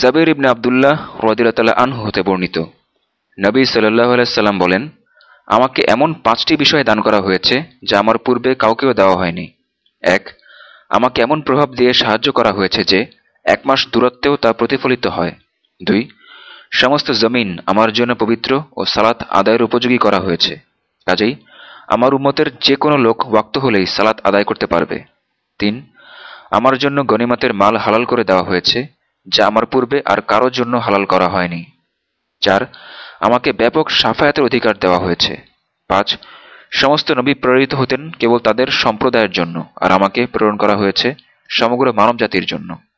জাবির ইবনে আবদুল্লাহ রদিরাতাল্লাহ আনহু হতে বর্ণিত। নবী সাল্লাহ সাল্লাম বলেন, আমাকে এমন পাঁচটি বিষয় দান করা হয়েছে যা আমার পূর্বে কাউকেও দেওয়া হয়নি। এক, আমাকে এমন প্রভাব দিয়ে সাহায্য করা হয়েছে যে এক মাস দূরত্বেও তা প্রতিফলিত হয়। দুই, সমস্ত জমিন আমার জন্য পবিত্র ও সালাত আদায়ের উপযোগী করা হয়েছে। কাজেই আমার উম্মতের যে কোনো লোক ওয়াক্ত হলেই সালাত আদায় করতে পারবে। তিন, আমার জন্য গনিমাতের মাল হালাল করে দেওয়া হয়েছে যা আমার পূর্বে আর কারোর জন্য হালাল করা হয়নি। চার, আমাকে ব্যাপক সাফায়াতের অধিকার দেওয়া হয়েছে। পাঁচ, সমস্ত নবী প্রেরিত হতেন কেবল তাদের সম্প্রদায়ের জন্য, আর আমাকে প্রেরণ করা হয়েছে সমগ্র মানব জাতির জন্য।